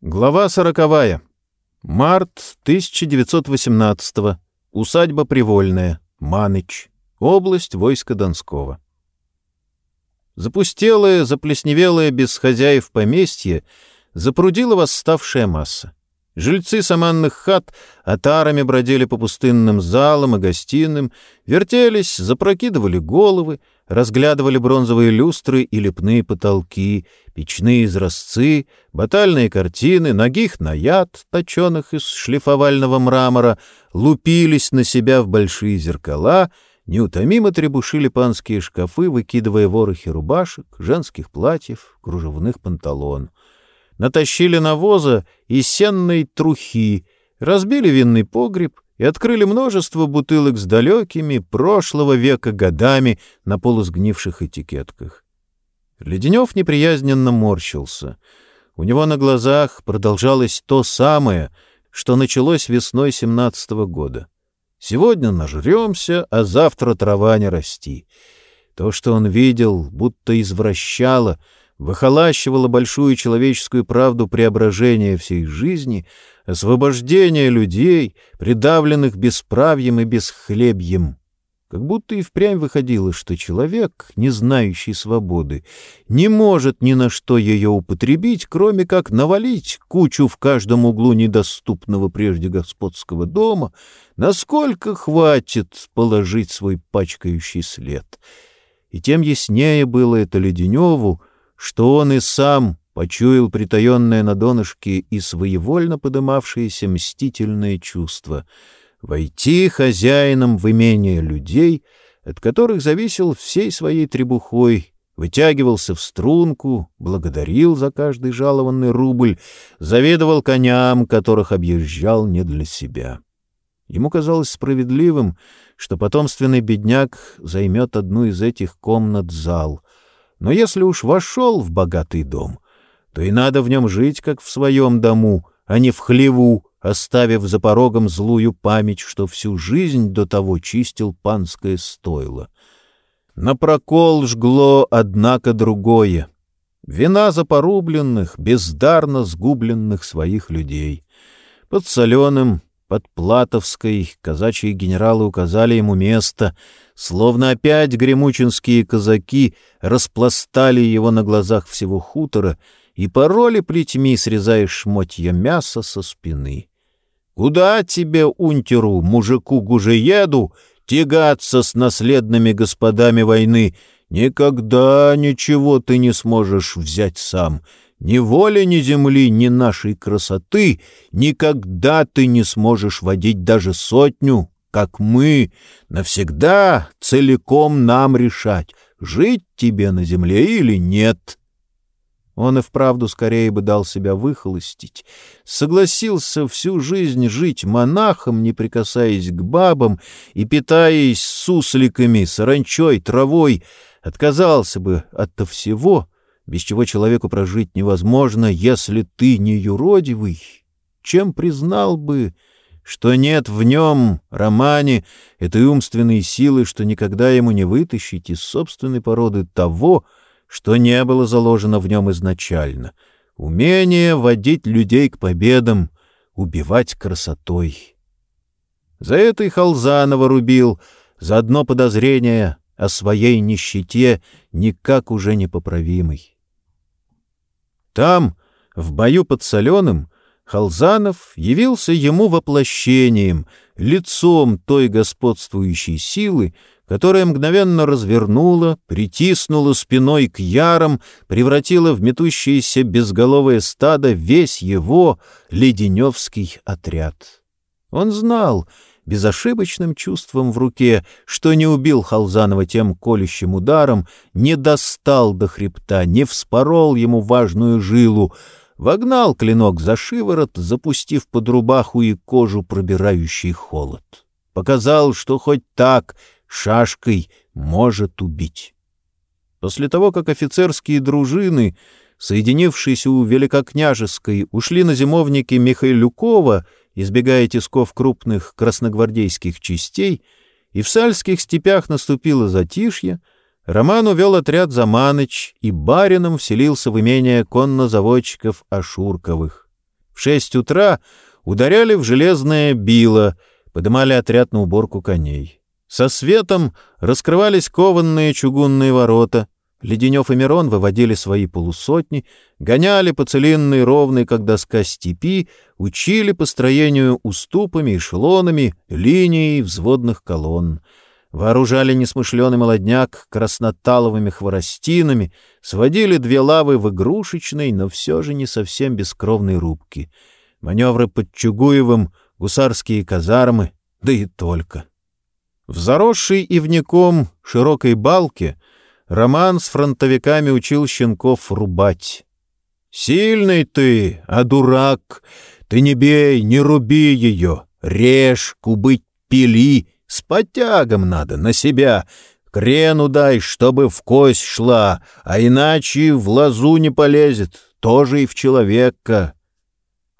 Глава сороковая. Март 1918 Усадьба Привольная. Маныч. Область войска Донского. Запустелое, заплесневелое без хозяев поместье запрудила восставшая масса. Жильцы саманных хат отарами бродили по пустынным залам и гостиным, вертелись, запрокидывали головы, разглядывали бронзовые люстры и лепные потолки, печные изразцы, батальные картины, ногих наяд, точеных из шлифовального мрамора, лупились на себя в большие зеркала, неутомимо требушили панские шкафы, выкидывая ворохи рубашек, женских платьев, кружевных панталон. Натащили навоза и сенной трухи, разбили винный погреб — и открыли множество бутылок с далекими прошлого века годами на полусгнивших этикетках. Леденев неприязненно морщился. У него на глазах продолжалось то самое, что началось весной семнадцатого года. Сегодня нажремся, а завтра трава не расти. То, что он видел, будто извращало, выхолащивало большую человеческую правду преображения всей жизни — освобождение людей, придавленных бесправьем и бесхлебьем. Как будто и впрямь выходило, что человек, не знающий свободы, не может ни на что ее употребить, кроме как навалить кучу в каждом углу недоступного прежде господского дома, насколько хватит положить свой пачкающий след. И тем яснее было это Леденеву, что он и сам почуял притаенное на донышке и своевольно подымавшееся мстительное чувство — войти хозяином в имение людей, от которых зависел всей своей требухой, вытягивался в струнку, благодарил за каждый жалованный рубль, заведовал коням, которых объезжал не для себя. Ему казалось справедливым, что потомственный бедняк займет одну из этих комнат зал. Но если уж вошел в богатый дом — то и надо в нем жить, как в своем дому, а не в хлеву, оставив за порогом злую память, что всю жизнь до того чистил панское стойло. На прокол жгло, однако, другое. Вина за порубленных, бездарно сгубленных своих людей. Под соленым, под Платовской казачьи генералы указали ему место, словно опять гремучинские казаки распластали его на глазах всего хутора — и пороли плетьми срезаешь шмотья мяса со спины. Куда тебе, унтеру, мужику гужееду, тягаться с наследными господами войны? Никогда ничего ты не сможешь взять сам. Ни воли, ни земли, ни нашей красоты никогда ты не сможешь водить даже сотню, как мы, навсегда целиком нам решать, жить тебе на земле или нет. Он и вправду скорее бы дал себя выхолостить, согласился всю жизнь жить монахом, не прикасаясь к бабам и питаясь сусликами, саранчой, травой, отказался бы от всего, без чего человеку прожить невозможно, если ты не юродивый, чем признал бы, что нет в нем, романе, этой умственной силы, что никогда ему не вытащить из собственной породы того, что не было заложено в нем изначально — умение водить людей к победам, убивать красотой. За это и Халзанова рубил, за одно подозрение о своей нищете, никак уже непоправимой. Там, в бою под Соленым, Халзанов явился ему воплощением, лицом той господствующей силы, которая мгновенно развернула, притиснула спиной к ярам, превратила в метущееся безголовое стадо весь его леденевский отряд. Он знал, безошибочным чувством в руке, что не убил Халзанова тем колющим ударом, не достал до хребта, не вспорол ему важную жилу, вогнал клинок за шиворот, запустив под рубаху и кожу пробирающий холод. Показал, что хоть так — шашкой может убить. После того, как офицерские дружины, соединившись у Великокняжеской, ушли на зимовники Михайлюкова, избегая тисков крупных красногвардейских частей, и в сальских степях наступило затишье, Роман увел отряд за Маныч и барином вселился в имение коннозаводчиков Ашурковых. В шесть утра ударяли в железное било, подымали отряд на уборку коней. Со светом раскрывались кованные чугунные ворота. Леденев и Мирон выводили свои полусотни, гоняли по целинной ровной, как доска степи, учили построению уступами, эшелонами, линией взводных колонн. Вооружали несмышленый молодняк красноталовыми хворостинами, сводили две лавы в игрушечной, но все же не совсем бескровной рубке. Маневры под Чугуевым, гусарские казармы, да и только. В заросшей ивняком широкой балке Роман с фронтовиками учил щенков рубать. «Сильный ты, а дурак! Ты не бей, не руби ее, режь, кубыть, пили!» С подтягом надо, на себя. Крену дай, чтобы в кость шла, а иначе в лозу не полезет, тоже и в человека.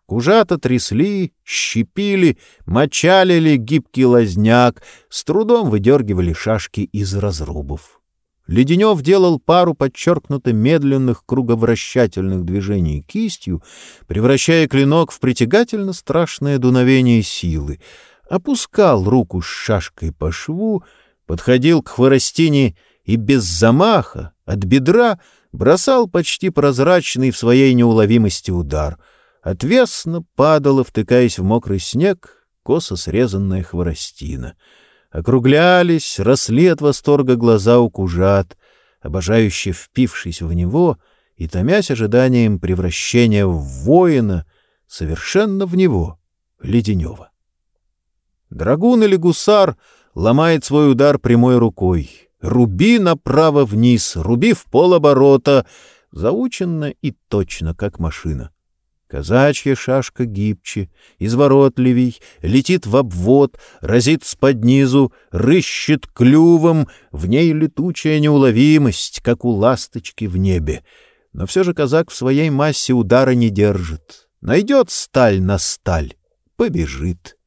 Кужата трясли, щипили, мочалили гибкий лазняк, с трудом выдергивали шашки из разрубов. Леденев делал пару подчеркнуто медленных круговращательных движений кистью, превращая клинок в притягательно страшное дуновение силы — опускал руку с шашкой по шву, подходил к хворостине и без замаха от бедра бросал почти прозрачный в своей неуловимости удар. Отвесно падала, втыкаясь в мокрый снег, косо срезанная хворостина. Округлялись, росли от восторга глаза у кужат, обожающе впившись в него и томясь ожиданием превращения в воина, совершенно в него, Леденева. Драгун или гусар ломает свой удар прямой рукой. Руби направо вниз, руби в полоборота, заученно и точно, как машина. Казачья шашка гибче, изворотливей, летит в обвод, разит с-под низу, рыщет клювом, в ней летучая неуловимость, как у ласточки в небе. Но все же казак в своей массе удара не держит. Найдет сталь на сталь, побежит.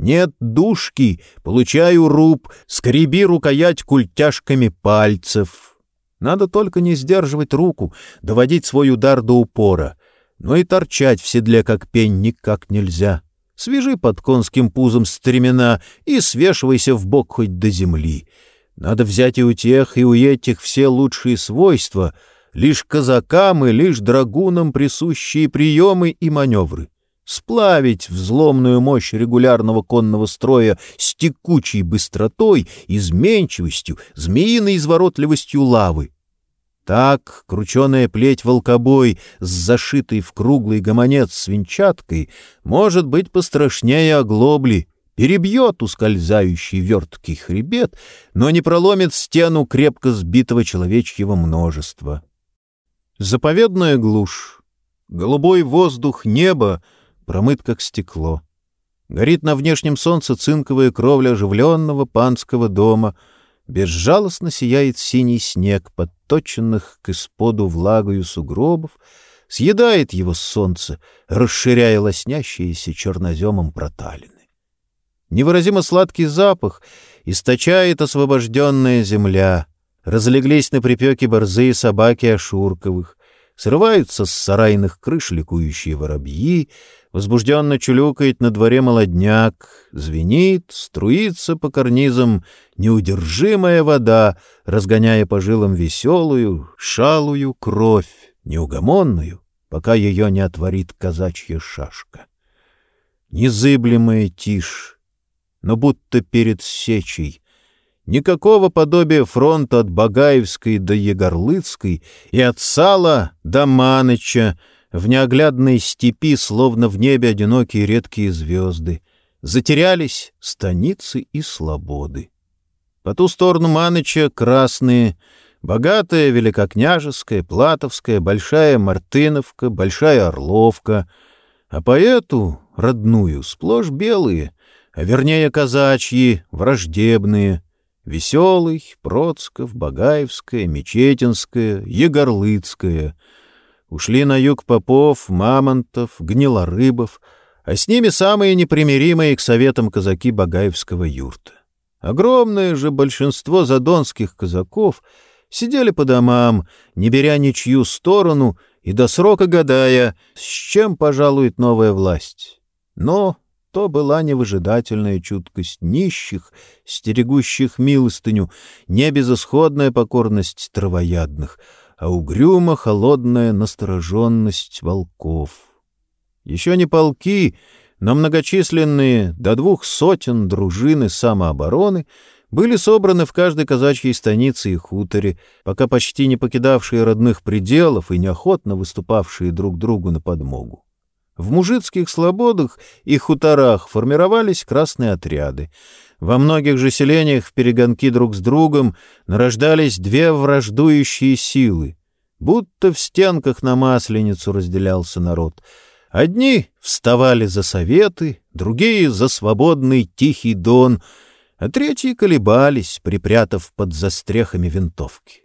Нет душки, получаю руб, скреби рукоять культяшками пальцев. Надо только не сдерживать руку, доводить свой удар до упора. Но и торчать в седле, как пень, никак нельзя. Свяжи под конским пузом стремена и свешивайся в бок хоть до земли. Надо взять и у тех, и у этих все лучшие свойства, лишь казакам и лишь драгунам присущие приемы и маневры сплавить взломную мощь регулярного конного строя с текучей быстротой, изменчивостью, змеиной изворотливостью лавы. Так крученая плеть волкобой с зашитой в круглый гомонец свинчаткой может быть пострашнее оглобли, перебьет ускользающий верткий хребет, но не проломит стену крепко сбитого человечьего множества. Заповедная глушь, голубой воздух неба — промыт как стекло. Горит на внешнем солнце цинковая кровля оживленного панского дома, безжалостно сияет синий снег, подточенных к исподу влагою сугробов, съедает его солнце, расширяя лоснящиеся черноземом проталины. Невыразимо сладкий запах источает освобожденная земля, разлеглись на припеке борзые собаки Ашурковых, срываются с сарайных крыш ликующие воробьи, возбужденно чулюкает на дворе молодняк, звенит, струится по карнизам неудержимая вода, разгоняя по жилам веселую, шалую кровь, неугомонную, пока ее не отворит казачья шашка. Незыблемая тишь, но будто перед сечей, никакого подобия фронта от Багаевской до Егорлыцкой и от Сала до Маныча, в неоглядной степи, словно в небе одинокие редкие звезды, затерялись станицы и слободы. По ту сторону Маныча красные, богатая Великокняжеская, Платовская, Большая Мартыновка, Большая Орловка, а по эту, родную, сплошь белые, а вернее казачьи, враждебные, Веселый, Процков, Багаевская, Мечетинская, Егорлыцкая — Ушли на юг Попов, Мамонтов, Гнилорыбов, а с ними самые непримиримые к советам казаки Багаевского юрта. Огромное же большинство задонских казаков сидели по домам, не беря ничью сторону и до срока гадая, с чем пожалует новая власть. Но то была невыжидательная чуткость нищих, стерегущих милостыню, не безысходная покорность травоядных, а угрюмо-холодная настороженность волков. Еще не полки, но многочисленные до двух сотен дружины самообороны были собраны в каждой казачьей станице и хуторе, пока почти не покидавшие родных пределов и неохотно выступавшие друг другу на подмогу. В мужицких слободах и хуторах формировались красные отряды. Во многих же селениях в перегонки друг с другом нарождались две враждующие силы. Будто в стенках на Масленицу разделялся народ. Одни вставали за советы, другие — за свободный тихий дон, а третьи колебались, припрятав под застрехами винтовки.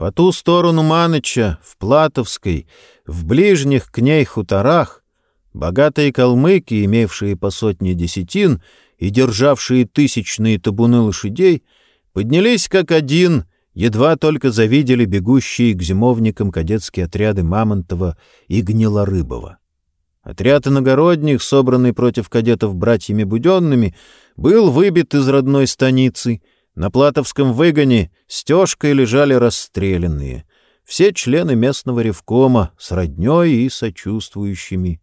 По ту сторону Маныча, в Платовской, в ближних к ней хуторах, богатые калмыки, имевшие по сотне десятин и державшие тысячные табуны лошадей, поднялись как один, едва только завидели бегущие к зимовникам кадетские отряды Мамонтова и Гнилорыбова. Отряд иногородних, собранный против кадетов братьями Буденными, был выбит из родной станицы — на Платовском выгоне стежкой лежали расстрелянные. Все члены местного ревкома с роднёй и сочувствующими.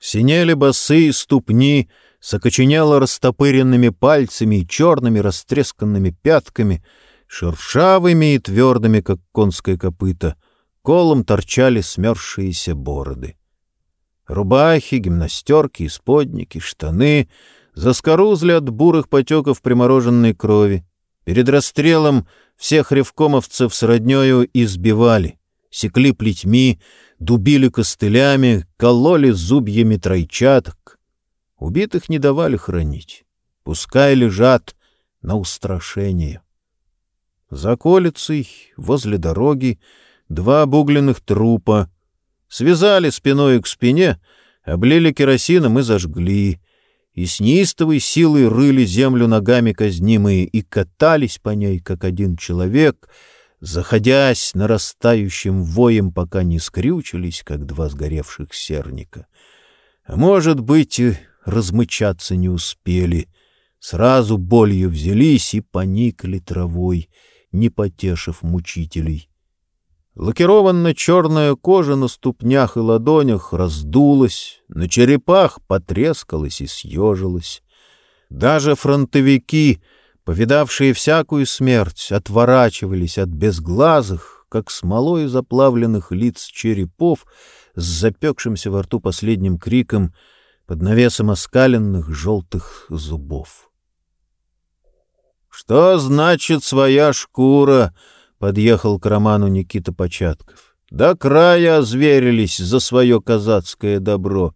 Синели босые ступни с окоченело растопыренными пальцами и черными растресканными пятками, шершавыми и твердыми, как конское копыто, колом торчали смерзшиеся бороды. Рубахи, гимнастерки, исподники, штаны заскорузли от бурых потеков примороженной крови. Перед расстрелом всех ревкомовцев с роднёю избивали, секли плетьми, дубили костылями, кололи зубьями тройчаток. Убитых не давали хранить. Пускай лежат на устрашение. За колицей, возле дороги, два обугленных трупа. Связали спиной к спине, облили керосином и зажгли и с неистовой силой рыли землю ногами казнимые и катались по ней, как один человек, заходясь нарастающим воем, пока не скрючились, как два сгоревших серника. А может быть, и размычаться не успели, сразу болью взялись и поникли травой, не потешив мучителей. Лакированно-черная кожа на ступнях и ладонях раздулась, на черепах потрескалась и съежилась. Даже фронтовики, повидавшие всякую смерть, отворачивались от безглазых, как смолой заплавленных лиц черепов с запекшимся во рту последним криком под навесом оскаленных желтых зубов. «Что значит своя шкура?» Подъехал к Роману Никита Початков. До края озверились за свое казацкое добро.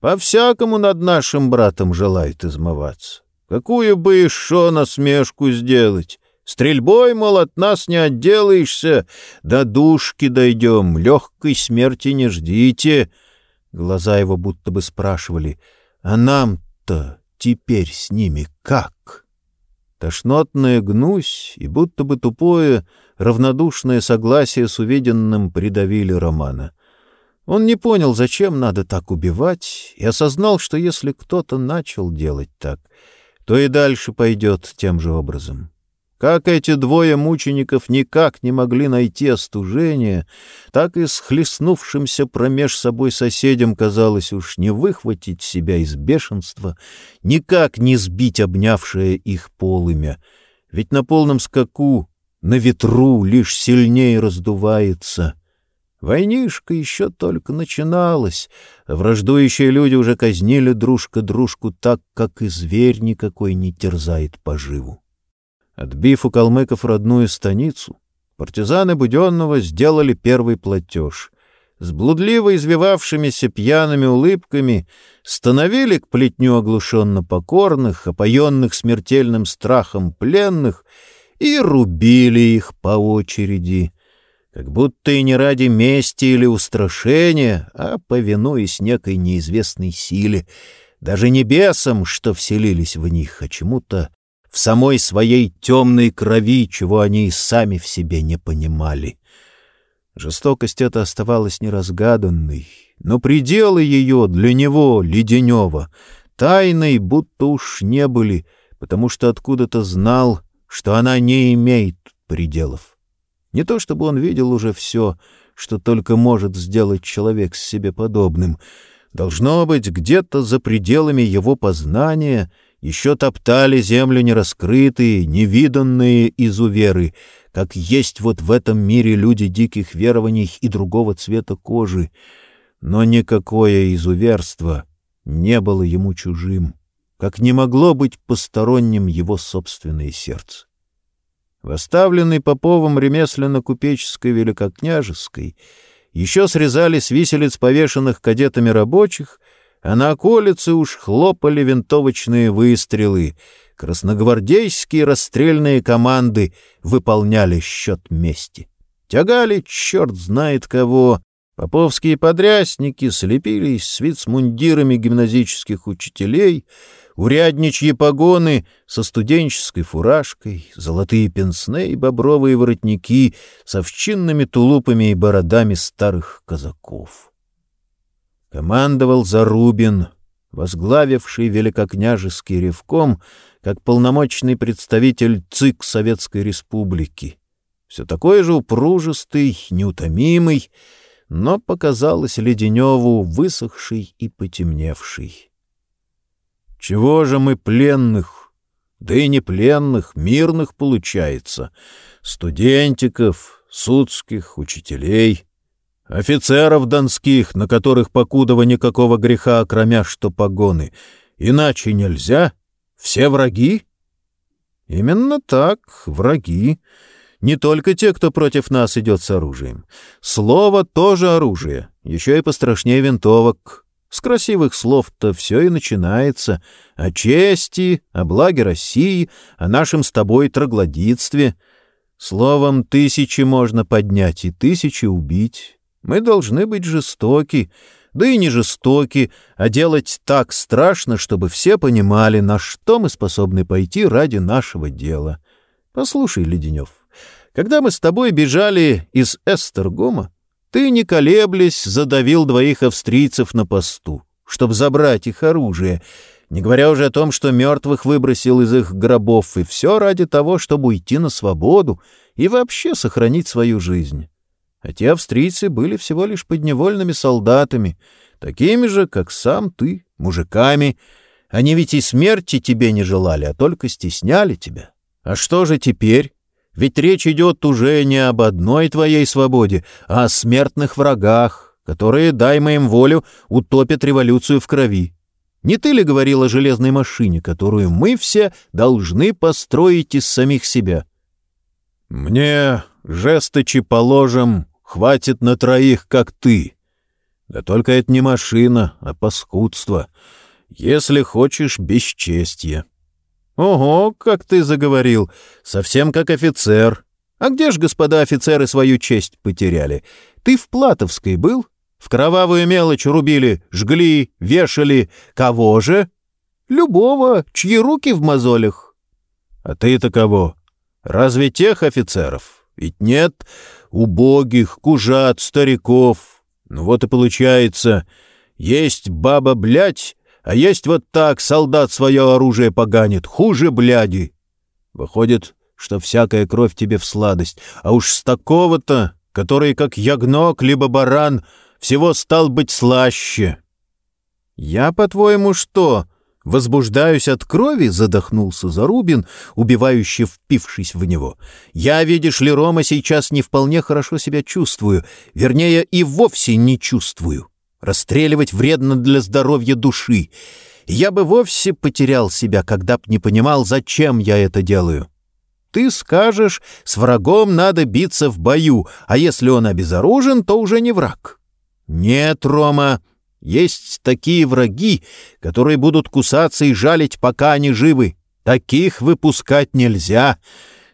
По-всякому над нашим братом желает измываться. Какую бы еще насмешку сделать? Стрельбой, мол, от нас не отделаешься. До душки дойдем, легкой смерти не ждите. Глаза его будто бы спрашивали, а нам-то теперь с ними как? Тошнотная гнусь и будто бы тупое, равнодушное согласие с увиденным придавили Романа. Он не понял, зачем надо так убивать, и осознал, что если кто-то начал делать так, то и дальше пойдет тем же образом. Как эти двое мучеников никак не могли найти остужение, так и схлестнувшимся промеж собой соседям казалось уж не выхватить себя из бешенства, никак не сбить обнявшее их полымя. Ведь на полном скаку, на ветру лишь сильнее раздувается. Войнишка еще только начиналась, враждующие люди уже казнили дружка дружку так, как и зверь никакой не терзает поживу. Отбив у калмыков родную станицу, партизаны Буденного сделали первый платеж. С блудливо извивавшимися пьяными улыбками становили к плетню оглушенно покорных, опоенных смертельным страхом пленных и рубили их по очереди, как будто и не ради мести или устрашения, а повинуясь некой неизвестной силе, даже небесам, что вселились в них, а чему-то в самой своей темной крови, чего они и сами в себе не понимали. Жестокость эта оставалась неразгаданной, но пределы ее для него, Леденева, тайной будто уж не были, потому что откуда-то знал, что она не имеет пределов. Не то чтобы он видел уже все, что только может сделать человек с себе подобным. Должно быть, где-то за пределами его познания еще топтали землю нераскрытые, невиданные изуверы, как есть вот в этом мире люди диких верований и другого цвета кожи. Но никакое изуверство не было ему чужим, как не могло быть посторонним его собственное сердце. В Поповым ремесленно-купеческой Великокняжеской еще срезали с виселиц повешенных кадетами рабочих, а на околице уж хлопали винтовочные выстрелы, красногвардейские расстрельные команды выполняли счет мести. Тягали черт знает кого, поповские подрясники слепились с вицмундирами гимназических учителей — урядничьи погоны со студенческой фуражкой, золотые пенсне и бобровые воротники с овчинными тулупами и бородами старых казаков. Командовал Зарубин, возглавивший великокняжеский ревком, как полномочный представитель ЦИК Советской Республики. Все такой же упружистый, неутомимый, но показалось Леденеву высохший и потемневший. Чего же мы пленных? Да и не пленных, мирных получается. Студентиков, судских, учителей, офицеров донских, на которых покудова никакого греха, кроме что погоны. Иначе нельзя. Все враги? Именно так, враги. Не только те, кто против нас идет с оружием. Слово тоже оружие, еще и пострашнее винтовок. С красивых слов-то все и начинается. О чести, о благе России, о нашем с тобой троглодитстве. Словом, тысячи можно поднять и тысячи убить. Мы должны быть жестоки, да и не жестоки, а делать так страшно, чтобы все понимали, на что мы способны пойти ради нашего дела. Послушай, Леденев, когда мы с тобой бежали из Эстергома, ты, не колеблясь, задавил двоих австрийцев на посту, чтобы забрать их оружие, не говоря уже о том, что мертвых выбросил из их гробов, и все ради того, чтобы уйти на свободу и вообще сохранить свою жизнь. А те австрийцы были всего лишь подневольными солдатами, такими же, как сам ты, мужиками. Они ведь и смерти тебе не желали, а только стесняли тебя. А что же теперь? Ведь речь идет уже не об одной твоей свободе, а о смертных врагах, которые, дай моим волю, утопят революцию в крови. Не ты ли говорил о железной машине, которую мы все должны построить из самих себя? Мне жесточи положим хватит на троих, как ты. Да только это не машина, а паскудство. Если хочешь, бесчестье. «Ого, как ты заговорил! Совсем как офицер! А где ж, господа офицеры, свою честь потеряли? Ты в Платовской был? В кровавую мелочь рубили, жгли, вешали. Кого же? Любого, чьи руки в мозолях. А ты-то кого? Разве тех офицеров? Ведь нет убогих, кужат, стариков. Ну вот и получается, есть баба, блядь, а есть вот так, солдат свое оружие поганит, хуже бляди. Выходит, что всякая кровь тебе в сладость, а уж с такого-то, который как ягнок либо баран, всего стал быть слаще. Я, по-твоему, что, возбуждаюсь от крови? Задохнулся Зарубин, убивающе впившись в него. Я, видишь ли, Рома, сейчас не вполне хорошо себя чувствую, вернее, и вовсе не чувствую. Расстреливать вредно для здоровья души. Я бы вовсе потерял себя, когда б не понимал, зачем я это делаю. Ты скажешь, с врагом надо биться в бою, а если он обезоружен, то уже не враг. Нет, Рома, есть такие враги, которые будут кусаться и жалить, пока они живы. Таких выпускать нельзя.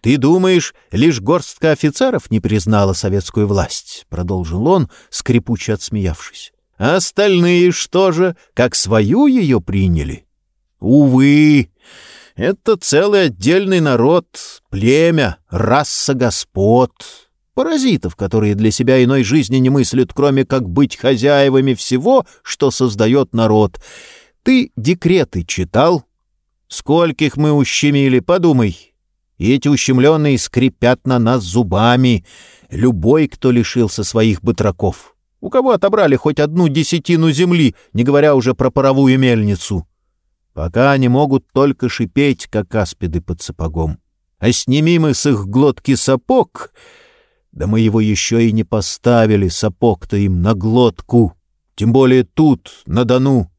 Ты думаешь, лишь горстка офицеров не признала советскую власть? — продолжил он, скрипуче отсмеявшись. А остальные что же, как свою ее приняли? Увы, это целый отдельный народ, племя, раса господ. паразитов, которые для себя иной жизни не мыслят, кроме как быть хозяевами всего, что создает народ. Ты декреты читал? Скольких мы ущемили, подумай. Эти ущемленные скрипят на нас зубами. Любой, кто лишился своих батраков. У кого отобрали хоть одну десятину земли, не говоря уже про паровую мельницу. Пока они могут только шипеть, как аспиды под сапогом. А снимим мы с их глотки сапог, да мы его еще и не поставили, сапог-то им на глотку, тем более тут, на Дону.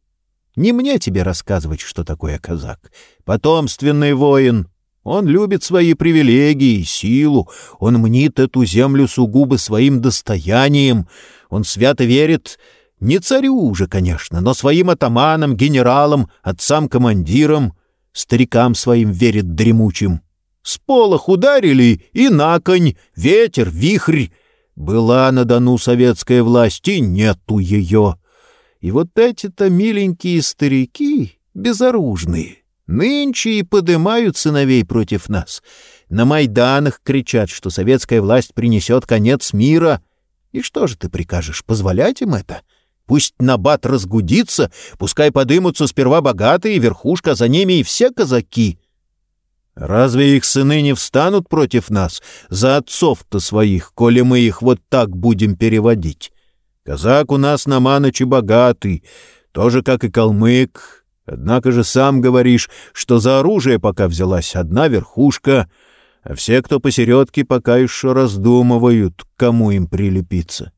Не мне тебе рассказывать, что такое казак. Потомственный воин. Он любит свои привилегии, силу. Он мнит эту землю сугубо своим достоянием. Он свято верит не царю уже, конечно, но своим атаманам, генералам, отцам-командирам, старикам своим верит дремучим. С полох ударили, и на конь, ветер, вихрь. Была на Дону советская власть, и нету ее. И вот эти-то миленькие старики, безоружные, нынче и подымают сыновей против нас. На Майданах кричат, что советская власть принесет конец мира. И что же ты прикажешь, позволять им это?» Пусть набат разгудится, пускай подымутся сперва богатые, верхушка, за ними и все казаки. Разве их сыны не встанут против нас за отцов-то своих, коли мы их вот так будем переводить? Казак у нас на Маночи богатый, тоже как и калмык. Однако же сам говоришь, что за оружие пока взялась одна верхушка, а все, кто посередке, пока еще раздумывают, кому им прилепиться.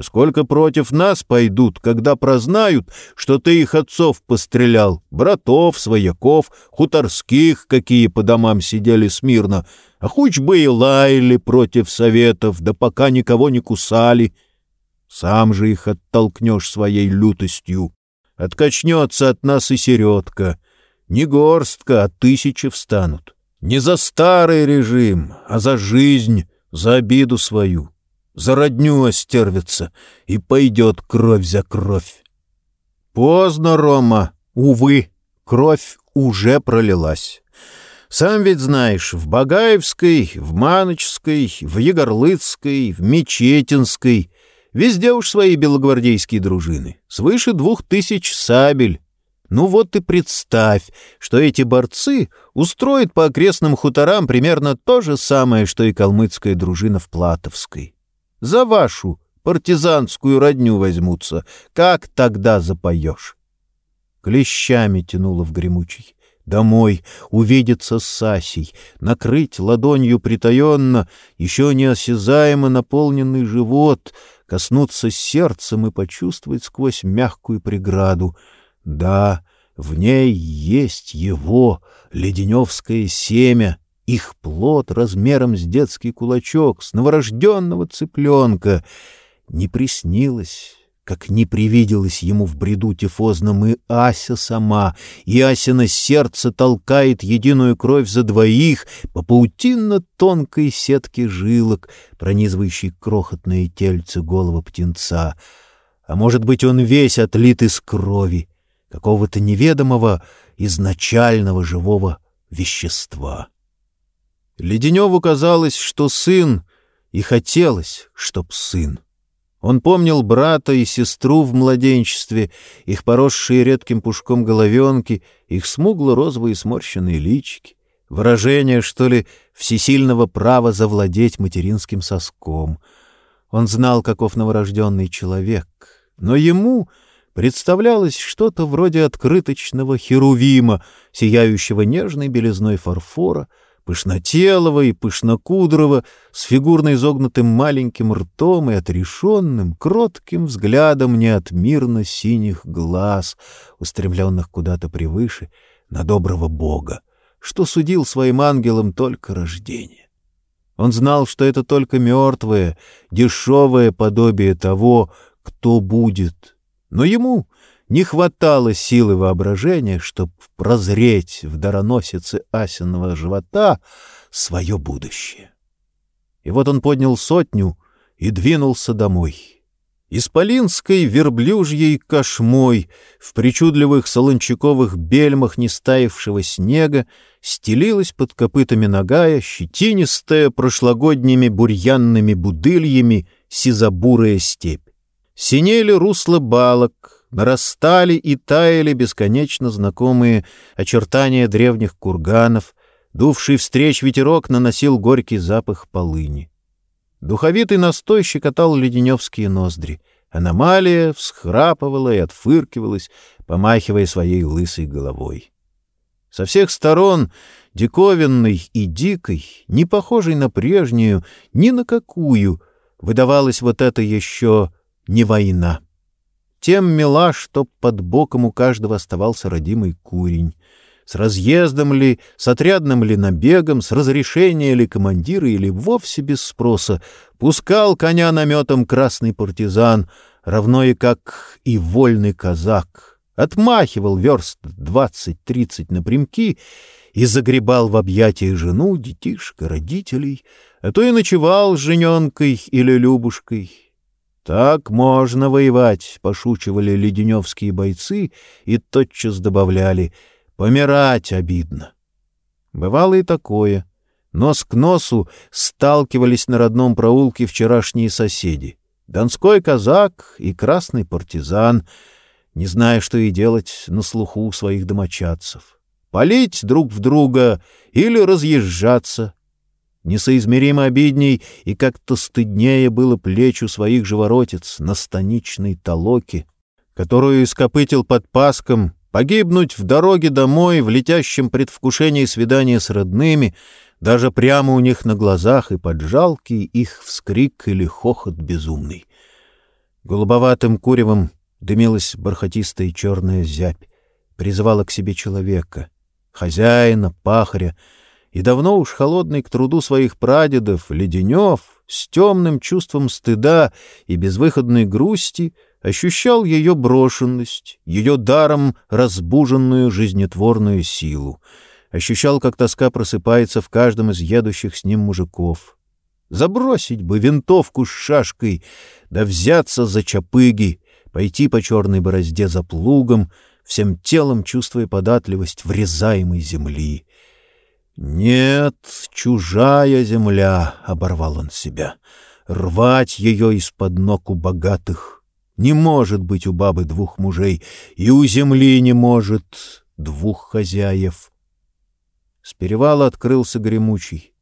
Сколько против нас пойдут, когда прознают, что ты их отцов пострелял, братов, свояков, хуторских, какие по домам сидели смирно, а хоть бы и лаяли против советов, да пока никого не кусали. Сам же их оттолкнешь своей лютостью. Откачнется от нас и середка. Не горстка, а тысячи встанут. Не за старый режим, а за жизнь, за обиду свою за родню остервится, и пойдет кровь за кровь. Поздно, Рома, увы, кровь уже пролилась. Сам ведь знаешь, в Багаевской, в Маночской, в Егорлыцкой, в Мечетинской, везде уж свои белогвардейские дружины, свыше двух тысяч сабель. Ну вот ты представь, что эти борцы устроят по окрестным хуторам примерно то же самое, что и калмыцкая дружина в Платовской за вашу партизанскую родню возьмутся. Как тогда запоешь? Клещами тянуло в гремучий. Домой, увидеться с Сасей, накрыть ладонью притаенно, еще неосязаемо наполненный живот, коснуться сердцем и почувствовать сквозь мягкую преграду. Да, в ней есть его, леденевское семя, их плод размером с детский кулачок, с новорожденного цыпленка. Не приснилось, как не привиделось ему в бреду тифозном и Ася сама, и Асина сердце толкает единую кровь за двоих по паутинно-тонкой сетке жилок, пронизывающей крохотное тельце голого птенца. А может быть, он весь отлит из крови, какого-то неведомого изначального живого вещества. Леденеву казалось, что сын, и хотелось, чтоб сын. Он помнил брата и сестру в младенчестве, их поросшие редким пушком головенки, их смугло-розовые сморщенные личики, выражение, что ли, всесильного права завладеть материнским соском. Он знал, каков новорожденный человек, но ему представлялось что-то вроде открыточного херувима, сияющего нежной белизной фарфора, пышнотелого и пышнокудрого, с фигурно изогнутым маленьким ртом и отрешенным, кротким взглядом неотмирно синих глаз, устремленных куда-то превыше, на доброго Бога, что судил своим ангелам только рождение. Он знал, что это только мертвое, дешевое подобие того, кто будет. Но ему не хватало силы воображения, чтобы прозреть в дароносице Асиного живота свое будущее. И вот он поднял сотню и двинулся домой. Исполинской верблюжьей кошмой в причудливых солончаковых бельмах нестаившего снега стелилась под копытами ногая, щетинистая прошлогодними бурьянными будыльями сизобурая степь. Синели русла балок, нарастали и таяли бесконечно знакомые очертания древних курганов, дувший встреч ветерок наносил горький запах полыни. Духовитый настой щекотал леденевские ноздри. Аномалия всхрапывала и отфыркивалась, помахивая своей лысой головой. Со всех сторон, диковинной и дикой, не похожей на прежнюю, ни на какую, выдавалась вот эта еще не война. Тем мила, что под боком у каждого оставался родимый курень — с разъездом ли, с отрядным ли набегом, с разрешения ли командира или вовсе без спроса, пускал коня наметом красный партизан, равно и как и вольный казак, отмахивал верст двадцать-тридцать напрямки и загребал в объятия жену, детишка, родителей, а то и ночевал с жененкой или Любушкой. «Так можно воевать», — пошучивали леденевские бойцы и тотчас добавляли — Помирать обидно. Бывало и такое. Нос к носу сталкивались на родном проулке вчерашние соседи. Донской казак и красный партизан, не зная, что и делать на слуху своих домочадцев. Полить друг в друга или разъезжаться. Несоизмеримо обидней и как-то стыднее было плечу своих живоротец на станичной толоке, которую ископытил под паском Погибнуть в дороге домой, в летящем предвкушении свидания с родными, даже прямо у них на глазах и под жалкий их вскрик или хохот безумный. Голубоватым куревом дымилась бархатистая черная зябь, призывала к себе человека, хозяина, пахаря, и давно уж холодный к труду своих прадедов, Леденев, с темным чувством стыда и безвыходной грусти — ощущал ее брошенность, ее даром разбуженную жизнетворную силу, ощущал, как тоска просыпается в каждом из едущих с ним мужиков. Забросить бы винтовку с шашкой, да взяться за чапыги, пойти по черной борозде за плугом, всем телом чувствуя податливость врезаемой земли. «Нет, чужая земля!» — оборвал он себя. «Рвать ее из-под ног у богатых!» Не может быть у бабы двух мужей, и у земли не может двух хозяев. С перевала открылся гремучий.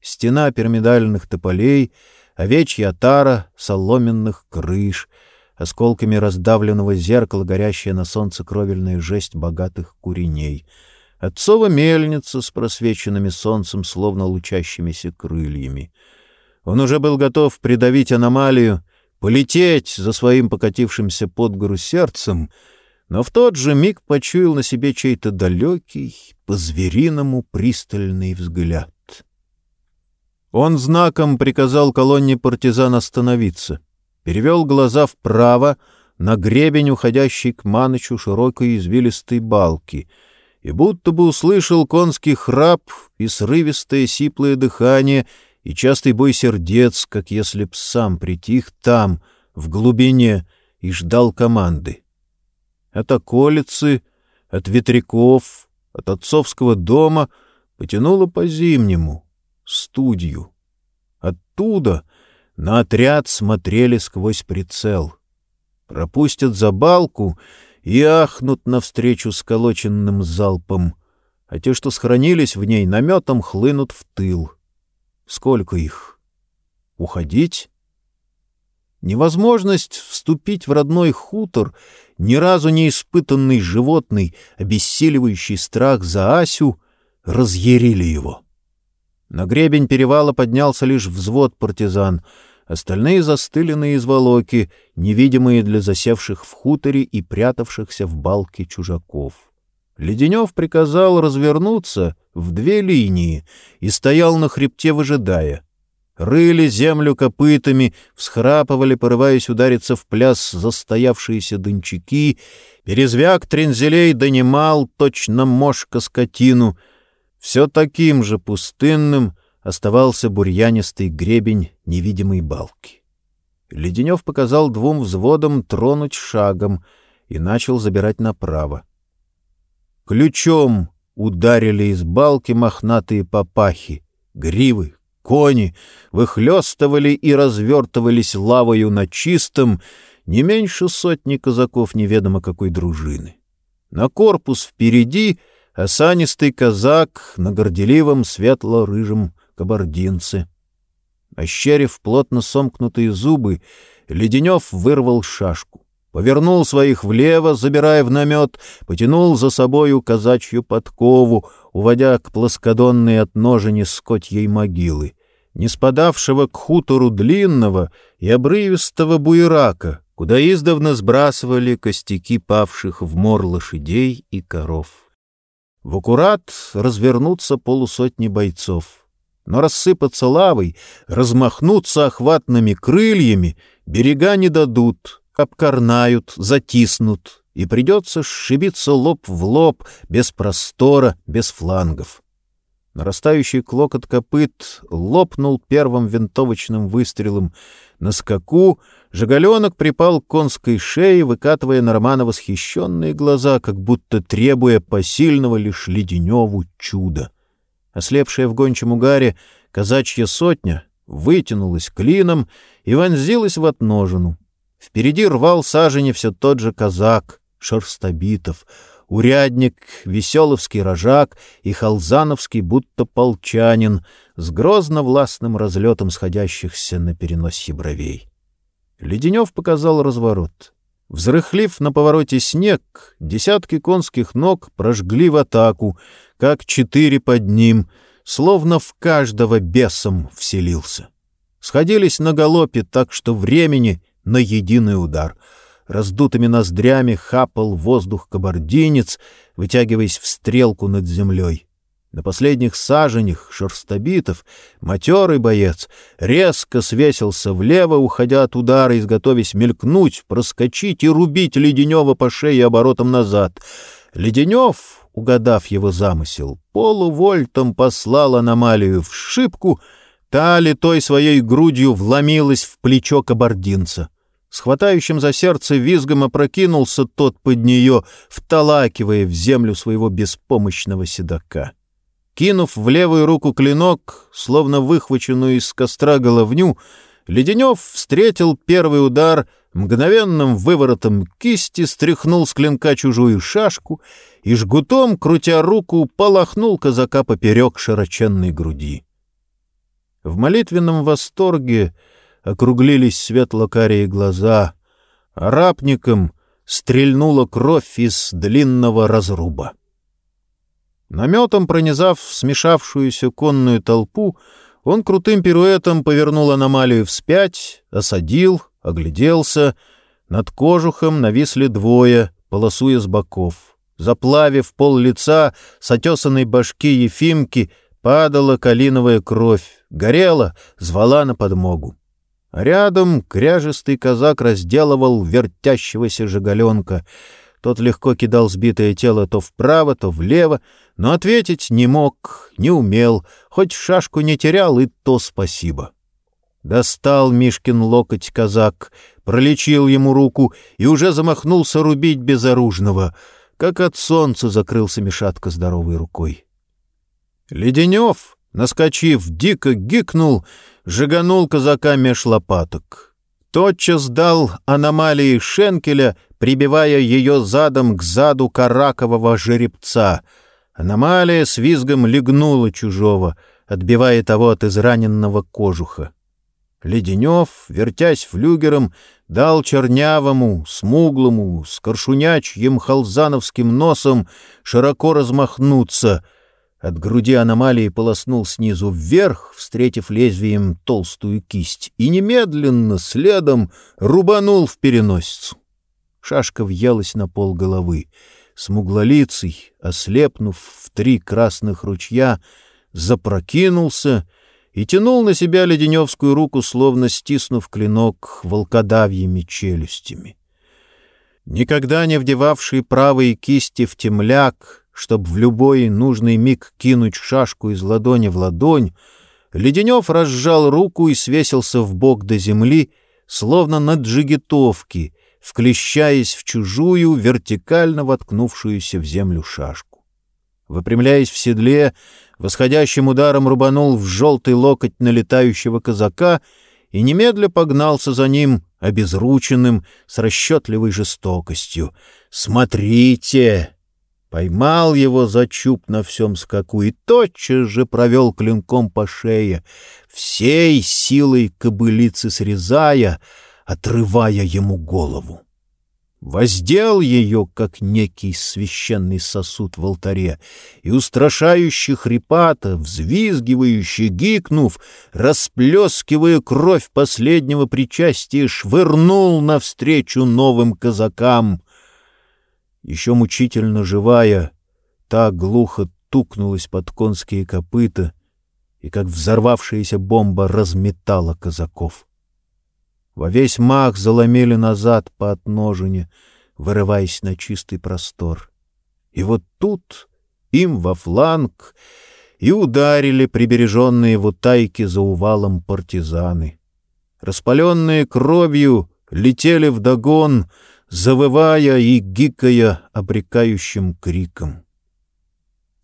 Стена пирамидальных тополей, овечья тара соломенных крыш, осколками раздавленного зеркала горящая на солнце кровельная жесть богатых куреней, отцова мельница с просвеченными солнцем, словно лучащимися крыльями. Он уже был готов придавить аномалию, полететь за своим покатившимся под гору сердцем, но в тот же миг почуял на себе чей-то далекий, по-звериному пристальный взгляд. Он знаком приказал колонне партизан остановиться, перевел глаза вправо на гребень, уходящий к Манычу широкой извилистой балки, и будто бы услышал конский храп и срывистое сиплое дыхание — и частый бой сердец, как если б сам притих там, в глубине, и ждал команды. От околицы, от ветряков, от отцовского дома потянуло по-зимнему, студию. Оттуда на отряд смотрели сквозь прицел. Пропустят за балку и ахнут навстречу сколоченным залпом, а те, что схоронились в ней, наметом хлынут в тыл. Сколько их? Уходить? Невозможность вступить в родной хутор, ни разу не испытанный животный, обессиливающий страх за Асю, разъярили его. На гребень перевала поднялся лишь взвод партизан, остальные застыли на изволоке, невидимые для засевших в хуторе и прятавшихся в балке чужаков. Леденев приказал развернуться в две линии и стоял на хребте, выжидая. Рыли землю копытами, всхрапывали, порываясь удариться в пляс застоявшиеся дончаки, перезвяк трензелей донимал точно мошка скотину. Все таким же пустынным оставался бурьянистый гребень невидимой балки. Леденев показал двум взводам тронуть шагом и начал забирать направо. Ключом ударили из балки мохнатые папахи, гривы, кони, выхлестывали и развертывались лавою на чистом, не меньше сотни казаков неведомо какой дружины. На корпус впереди осанистый казак на горделивом светло-рыжем кабардинце. Ощерив плотно сомкнутые зубы, Леденев вырвал шашку, повернул своих влево, забирая в намет, потянул за собою казачью подкову, уводя к плоскодонной от ножени скотьей могилы, не спадавшего к хутору длинного и обрывистого буерака, куда издавна сбрасывали костяки павших в мор лошадей и коров. В аккурат развернутся полусотни бойцов — но рассыпаться лавой, размахнуться охватными крыльями берега не дадут, обкорнают, затиснут, и придется сшибиться лоб в лоб, без простора, без флангов. Нарастающий клокот копыт лопнул первым винтовочным выстрелом. На скаку Жигаленок припал к конской шее, выкатывая на восхищенные глаза, как будто требуя посильного лишь леденеву чуда. Ослепшая в гончем угаре казачья сотня вытянулась клином и вонзилась в отножину. Впереди рвал сажени все тот же казак, Шерстобитов, урядник, веселовский рожак и халзановский будто полчанин с грозно-властным разлетом сходящихся на переносе бровей. Леденев показал разворот. Взрыхлив на повороте снег, десятки конских ног прожгли в атаку, как четыре под ним, словно в каждого бесом вселился. Сходились на галопе так, что времени на единый удар. Раздутыми ноздрями хапал воздух кабардинец, вытягиваясь в стрелку над землей. На последних саженях шерстобитов матерый боец резко свесился влево, уходя от удара, изготовясь мелькнуть, проскочить и рубить Леденева по шее оборотом назад. Леденев, угадав его замысел, полувольтом послал аномалию в шибку, та той своей грудью вломилась в плечо кабардинца. С хватающим за сердце визгом опрокинулся тот под нее, вталакивая в землю своего беспомощного седока. Кинув в левую руку клинок, словно выхваченную из костра головню, Леденев встретил первый удар мгновенным выворотом кисти, стряхнул с клинка чужую шашку и жгутом, крутя руку, полохнул казака поперек широченной груди. В молитвенном восторге округлились светло-карие глаза, а рапником стрельнула кровь из длинного разруба. Наметом пронизав смешавшуюся конную толпу, он крутым пируэтом повернул аномалию вспять, осадил, огляделся. Над кожухом нависли двое, полосуя с боков. Заплавив пол лица с отесанной башки Ефимки, падала калиновая кровь, горела, звала на подмогу. Рядом кряжистый казак разделывал вертящегося жигаленка — тот легко кидал сбитое тело то вправо, то влево, но ответить не мог, не умел, хоть шашку не терял, и то спасибо. Достал Мишкин локоть казак, пролечил ему руку и уже замахнулся рубить безоружного, как от солнца закрылся Мишатка здоровой рукой. Леденев, наскочив, дико гикнул, жиганул казака меж лопаток тотчас дал аномалии Шенкеля, прибивая ее задом к заду каракового жеребца. Аномалия с визгом легнула чужого, отбивая того от израненного кожуха. Леденев, вертясь флюгером, дал чернявому, смуглому, с коршунячьим халзановским носом широко размахнуться — от груди аномалии полоснул снизу вверх, встретив лезвием толстую кисть, и немедленно, следом, рубанул в переносицу. Шашка въелась на пол головы. Смуглолицый, ослепнув в три красных ручья, запрокинулся и тянул на себя леденевскую руку, словно стиснув клинок волкодавьими челюстями. Никогда не вдевавший правые кисти в темляк, чтобы в любой нужный миг кинуть шашку из ладони в ладонь, Леденев разжал руку и свесился в бок до земли, словно на джигитовке, вклещаясь в чужую, вертикально воткнувшуюся в землю шашку. Выпрямляясь в седле, восходящим ударом рубанул в желтый локоть налетающего казака и немедля погнался за ним, обезрученным, с расчетливой жестокостью. «Смотрите!» Поймал его за чуб на всем скаку и тотчас же провел клинком по шее, всей силой кобылицы срезая, отрывая ему голову. Воздел ее, как некий священный сосуд в алтаре, и устрашающе хрипато, взвизгивающе гикнув, расплескивая кровь последнего причастия, швырнул навстречу новым казакам — еще мучительно живая, та глухо тукнулась под конские копыта и, как взорвавшаяся бомба, разметала казаков. Во весь мах заломили назад по отножине, вырываясь на чистый простор. И вот тут им во фланг и ударили прибереженные в утайке за увалом партизаны. Распаленные кровью летели вдогон — завывая и гикая обрекающим криком.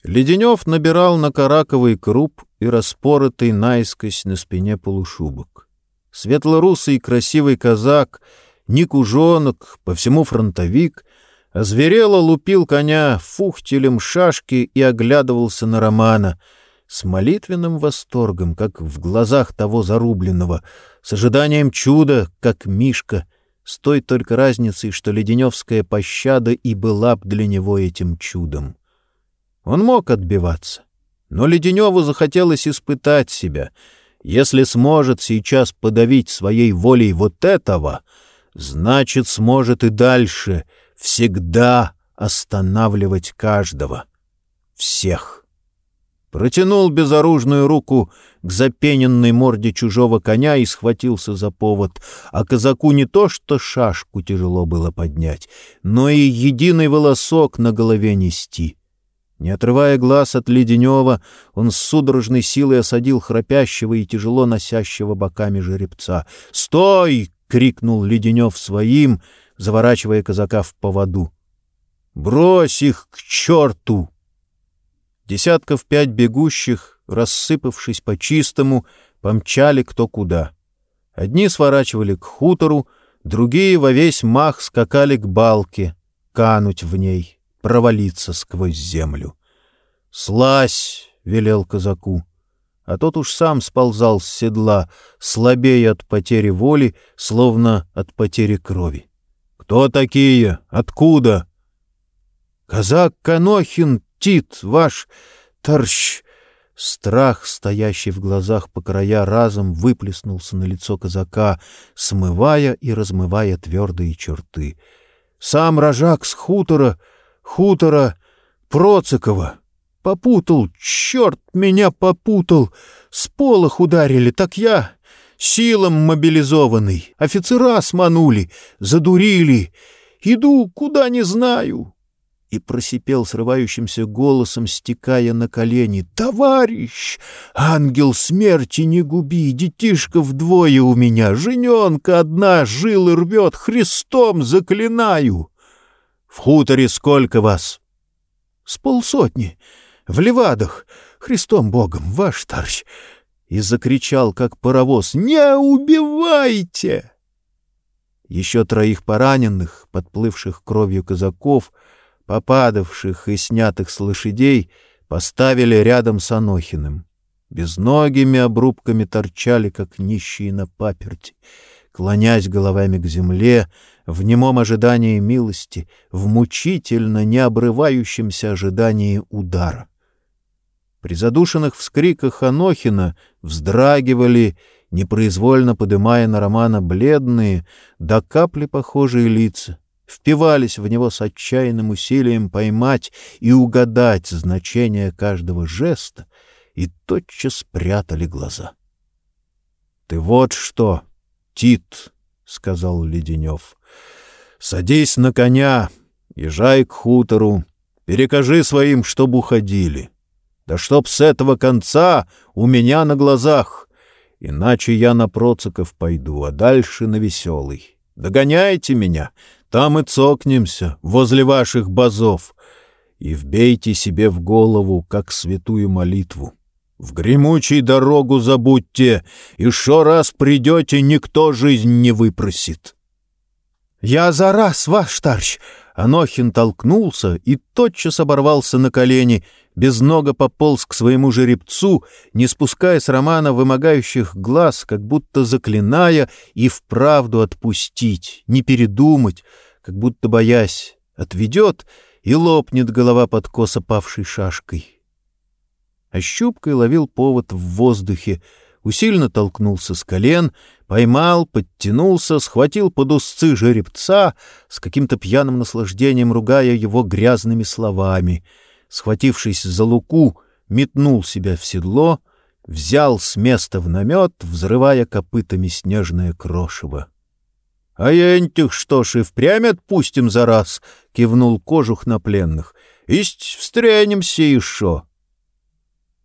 Леденев набирал на караковый круп и распоротый наискось на спине полушубок. Светлорусый красивый казак, ни кужонок, по всему фронтовик, озверело лупил коня фухтелем шашки и оглядывался на Романа с молитвенным восторгом, как в глазах того зарубленного, с ожиданием чуда, как Мишка — с той только разницей, что леденевская пощада и была б для него этим чудом. Он мог отбиваться, но Леденеву захотелось испытать себя. Если сможет сейчас подавить своей волей вот этого, значит, сможет и дальше всегда останавливать каждого. Всех. Протянул безоружную руку к запененной морде чужого коня и схватился за повод, а казаку не то что шашку тяжело было поднять, но и единый волосок на голове нести. Не отрывая глаз от Леденева, он с судорожной силой осадил храпящего и тяжело носящего боками жеребца. «Стой!» — крикнул Леденев своим, заворачивая казака в поводу. «Брось их к черту!» Десятков пять бегущих, рассыпавшись по чистому, помчали кто куда. Одни сворачивали к хутору, другие во весь мах скакали к балке, кануть в ней, провалиться сквозь землю. «Слазь!» — велел казаку. А тот уж сам сползал с седла, слабее от потери воли, словно от потери крови. «Кто такие? Откуда?» «Казак Канохин Тит, ваш торщ!» Страх, стоящий в глазах по края, разом выплеснулся на лицо казака, смывая и размывая твердые черты. Сам рожак с хутора, хутора Процикова. Попутал, черт меня попутал. С полох ударили, так я силом мобилизованный. Офицера сманули, задурили. Иду, куда не знаю и просипел срывающимся голосом, стекая на колени. «Товарищ! Ангел смерти не губи! Детишка вдвое у меня! Жененка одна жилы рвет! Христом заклинаю!» «В хуторе сколько вас?» «С полсотни. В Левадах. Христом Богом, ваш тарщ!» И закричал, как паровоз. «Не убивайте!» Еще троих пораненных, подплывших кровью казаков — попадавших и снятых с лошадей, поставили рядом с Анохиным. Безногими обрубками торчали, как нищие на паперти, клонясь головами к земле, в немом ожидании милости, в мучительно необрывающемся ожидании удара. При задушенных вскриках Анохина вздрагивали, непроизвольно подымая на Романа бледные, до капли похожие лица, впивались в него с отчаянным усилием поймать и угадать значение каждого жеста и тотчас спрятали глаза. — Ты вот что, Тит, — сказал Леденев, — садись на коня, езжай к хутору, перекажи своим, чтоб уходили. Да чтоб с этого конца у меня на глазах. Иначе я на Проциков пойду, а дальше на Веселый. Догоняйте меня, там и цокнемся, возле ваших базов, и вбейте себе в голову, как святую молитву. В гремучей дорогу забудьте, и шо раз придете, никто жизнь не выпросит. — Я за раз, ваш тарщ! Анохин толкнулся и тотчас оборвался на колени, безного пополз к своему жеребцу, не спуская с Романа вымогающих глаз, как будто заклиная и вправду отпустить, не передумать, как будто боясь, отведет и лопнет голова под косо павшей шашкой. Ощупкой ловил повод в воздухе, усиленно толкнулся с колен, поймал, подтянулся, схватил под узцы жеребца, с каким-то пьяным наслаждением ругая его грязными словами. Схватившись за луку, метнул себя в седло, взял с места в намет, взрывая копытами снежное крошево. — А ентих что ж и впрямь отпустим за раз, — кивнул кожух на пленных. — Исть встрянемся еще. —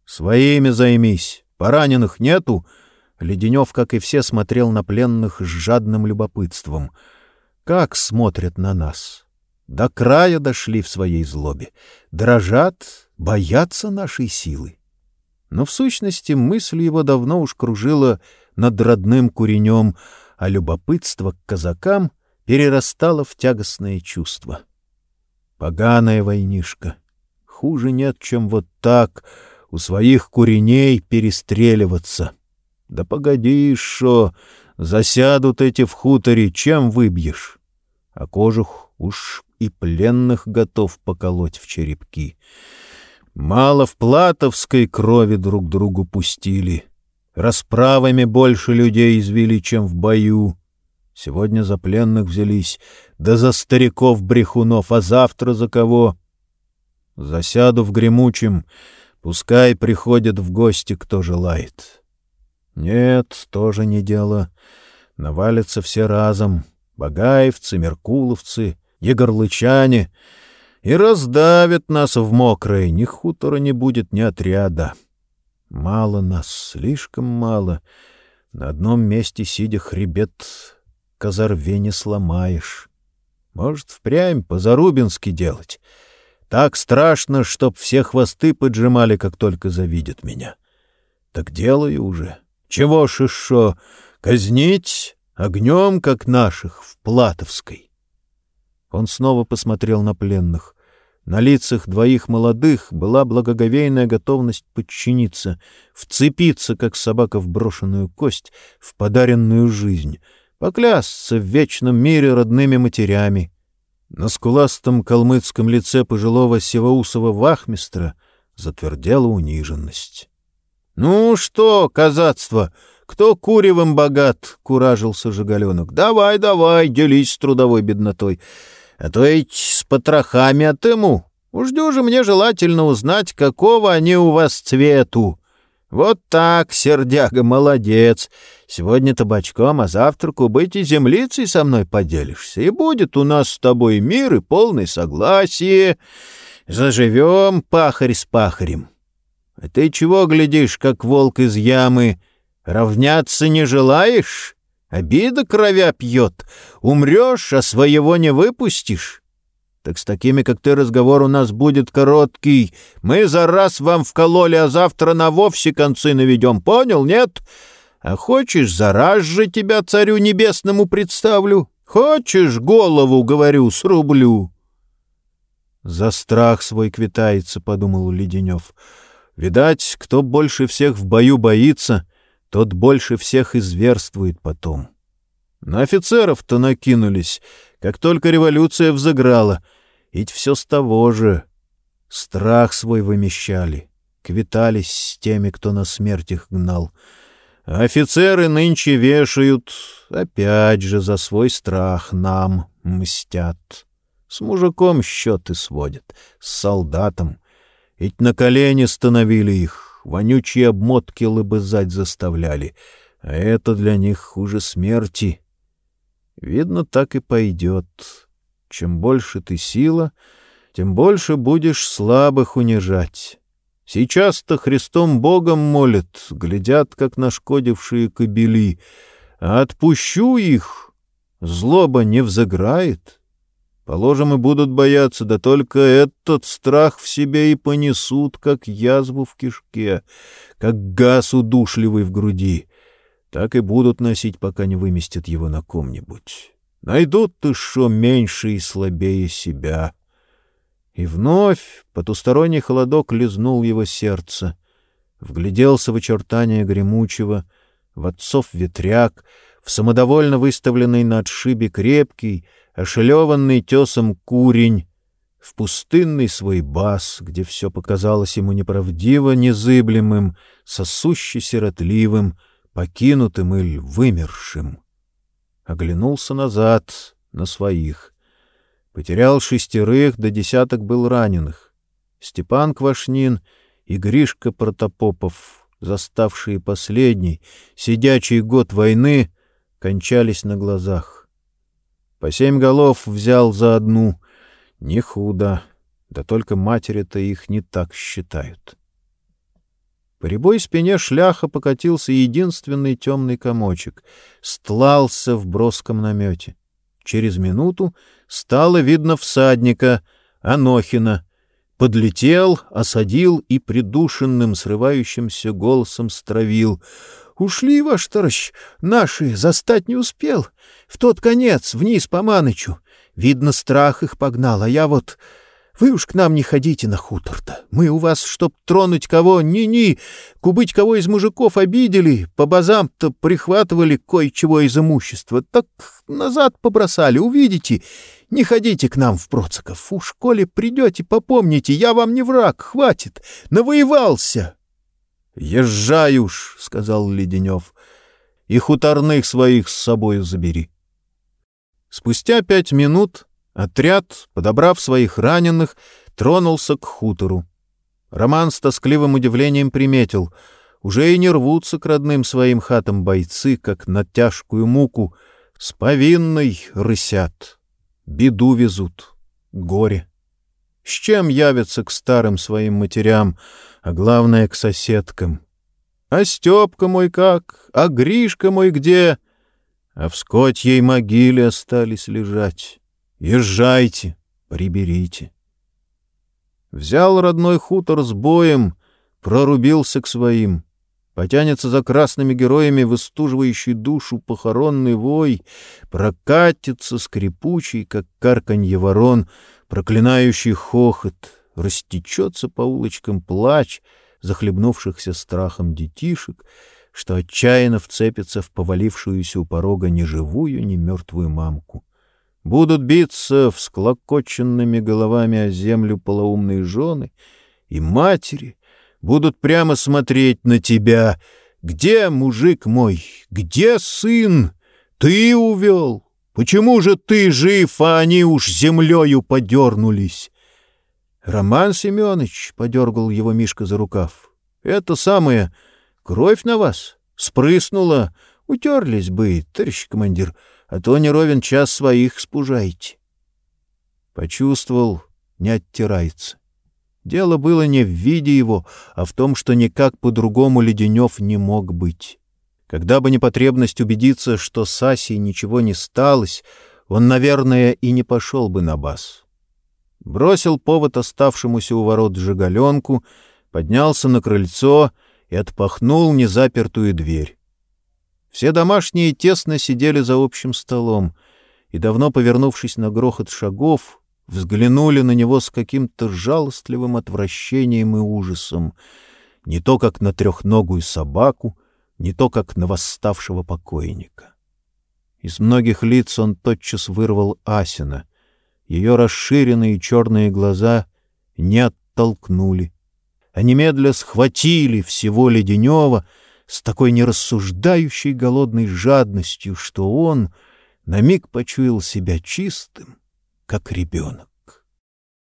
Своими займись, пораненых нету, — Леденев, как и все, смотрел на пленных с жадным любопытством. Как смотрят на нас? До края дошли в своей злобе. Дрожат, боятся нашей силы. Но в сущности мысль его давно уж кружила над родным куренем, а любопытство к казакам перерастало в тягостное чувство. Поганая войнишка. Хуже нет, чем вот так у своих куреней перестреливаться. — да погоди, шо, засядут эти в хуторе, чем выбьешь? А кожух уж и пленных готов поколоть в черепки. Мало в платовской крови друг другу пустили. Расправами больше людей извели, чем в бою. Сегодня за пленных взялись, да за стариков-брехунов, а завтра за кого? Засяду в гремучем, пускай приходит в гости, кто желает. Нет, тоже не дело. Навалятся все разом. Багаевцы, меркуловцы, егорлычане. И раздавят нас в мокрое. Ни хутора не будет, ни отряда. Мало нас, слишком мало. На одном месте, сидя хребет, козорве не сломаешь. Может, впрямь по-зарубински делать. Так страшно, чтоб все хвосты поджимали, как только завидят меня. Так делаю уже. Чего ж еще? Казнить огнем, как наших, в Платовской. Он снова посмотрел на пленных. На лицах двоих молодых была благоговейная готовность подчиниться, вцепиться, как собака в брошенную кость, в подаренную жизнь, поклясться в вечном мире родными матерями. На скуластом калмыцком лице пожилого севоусова вахмистра затвердела униженность. — Ну что, казацство, кто куревым богат? — куражился Жигаленок. — Давай, давай, делись с трудовой беднотой. А то ведь с потрохами отыму. Уж дюже мне желательно узнать, какого они у вас цвету. Вот так, сердяга, молодец. Сегодня табачком, а завтраку быть и землицей со мной поделишься. И будет у нас с тобой мир и полное согласие. Заживем пахарь с пахарем. А ты чего глядишь, как волк из ямы? Равняться не желаешь? Обида кровя пьет. Умрешь, а своего не выпустишь. Так с такими, как ты, разговор у нас будет короткий. Мы за раз вам вкололи, а завтра на вовсе концы наведем. Понял, нет? А хочешь, за раз же тебя царю небесному представлю? Хочешь, голову, говорю, срублю? За страх свой квитается, — подумал Леденев. Видать, кто больше всех в бою боится, тот больше всех изверствует потом. На офицеров-то накинулись, как только революция взыграла, ведь все с того же. Страх свой вымещали, квитались с теми, кто на смерть их гнал. Офицеры нынче вешают, опять же, за свой страх нам мстят. С мужиком счеты сводят, с солдатом — ведь на колени становили их, вонючие обмотки лыбызать заставляли, а это для них хуже смерти. Видно, так и пойдет. Чем больше ты сила, тем больше будешь слабых унижать. Сейчас-то Христом Богом молят, глядят, как нашкодившие кобели. А отпущу их, злоба не взыграет. Положим, и будут бояться, да только этот страх в себе и понесут, как язву в кишке, как газ удушливый в груди. Так и будут носить, пока не выместят его на ком-нибудь. Найдут ты шо меньше и слабее себя. И вновь потусторонний холодок лизнул его сердце. Вгляделся в очертания гремучего, в отцов ветряк, в самодовольно выставленный на отшибе крепкий, ошелеванный тесом курень, в пустынный свой бас, где все показалось ему неправдиво незыблемым, сосуще сиротливым, покинутым или вымершим. Оглянулся назад, на своих. Потерял шестерых, до десяток был раненых. Степан Квашнин и Гришка Протопопов, заставшие последний, сидячий год войны, кончались на глазах. По семь голов взял за одну. Не худо, да только матери-то их не так считают. По рябой спине шляха покатился единственный темный комочек, стлался в броском намете. Через минуту стало видно всадника, Анохина. Подлетел, осадил и придушенным, срывающимся голосом стравил — Ушли, ваш товарищ, наши, застать не успел. В тот конец, вниз по Манычу. Видно, страх их погнал, а я вот... Вы уж к нам не ходите на хутор-то. Мы у вас, чтоб тронуть кого, ни-ни, кубыть кого из мужиков обидели, по базам-то прихватывали кое-чего из имущества, так назад побросали, увидите. Не ходите к нам в Проциков. У школе придете, попомните, я вам не враг, хватит, навоевался. — Езжай уж, — сказал Леденев, — и хуторных своих с собою забери. Спустя пять минут отряд, подобрав своих раненых, тронулся к хутору. Роман с тоскливым удивлением приметил — уже и не рвутся к родным своим хатам бойцы, как на тяжкую муку, с повинной рысят, беду везут, горе. С чем явятся к старым своим матерям — а главное — к соседкам. А Степка мой как? А Гришка мой где? А в скотьей могиле остались лежать. Езжайте, приберите. Взял родной хутор с боем, прорубился к своим. Потянется за красными героями, выстуживающий душу похоронный вой, прокатится скрипучий, как карканье ворон, проклинающий хохот — растечется по улочкам плач захлебнувшихся страхом детишек, что отчаянно вцепится в повалившуюся у порога ни живую, ни мертвую мамку. Будут биться всклокоченными головами о землю полоумные жены и матери, будут прямо смотреть на тебя. Где, мужик мой, где сын? Ты увел? Почему же ты жив, а они уж землею подернулись? — Роман Семенович, — подергал его Мишка за рукав, — это самое, кровь на вас спрыснула, утерлись бы, товарищ командир, а то не ровен час своих спужаете. Почувствовал, не оттирается. Дело было не в виде его, а в том, что никак по-другому Леденев не мог быть. Когда бы не потребность убедиться, что с Асей ничего не сталось, он, наверное, и не пошел бы на бас бросил повод оставшемуся у ворот жигаленку, поднялся на крыльцо и отпахнул незапертую дверь. Все домашние тесно сидели за общим столом и, давно повернувшись на грохот шагов, взглянули на него с каким-то жалостливым отвращением и ужасом, не то как на трехногую собаку, не то как на восставшего покойника. Из многих лиц он тотчас вырвал Асина — ее расширенные черные глаза не оттолкнули. Они медля схватили всего Леденева с такой нерассуждающей голодной жадностью, что он на миг почуял себя чистым, как ребенок.